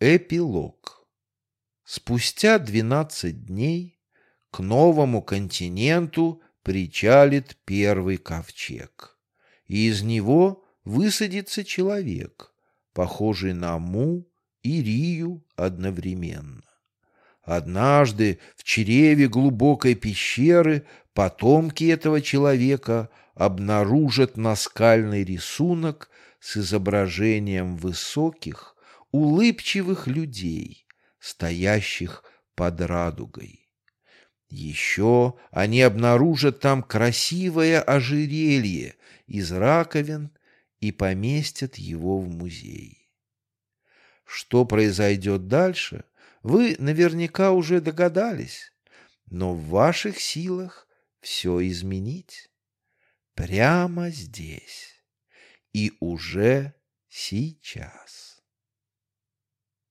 Эпилог. Спустя двенадцать дней к новому континенту причалит первый ковчег, и из него высадится человек, похожий на Му и Рию одновременно. Однажды в чреве глубокой пещеры потомки этого человека обнаружат наскальный рисунок с изображением высоких, улыбчивых людей, стоящих под радугой. Еще они обнаружат там красивое ожерелье из раковин и поместят его в музей. Что произойдет дальше, вы наверняка уже догадались, но в ваших силах все изменить прямо здесь и уже сейчас.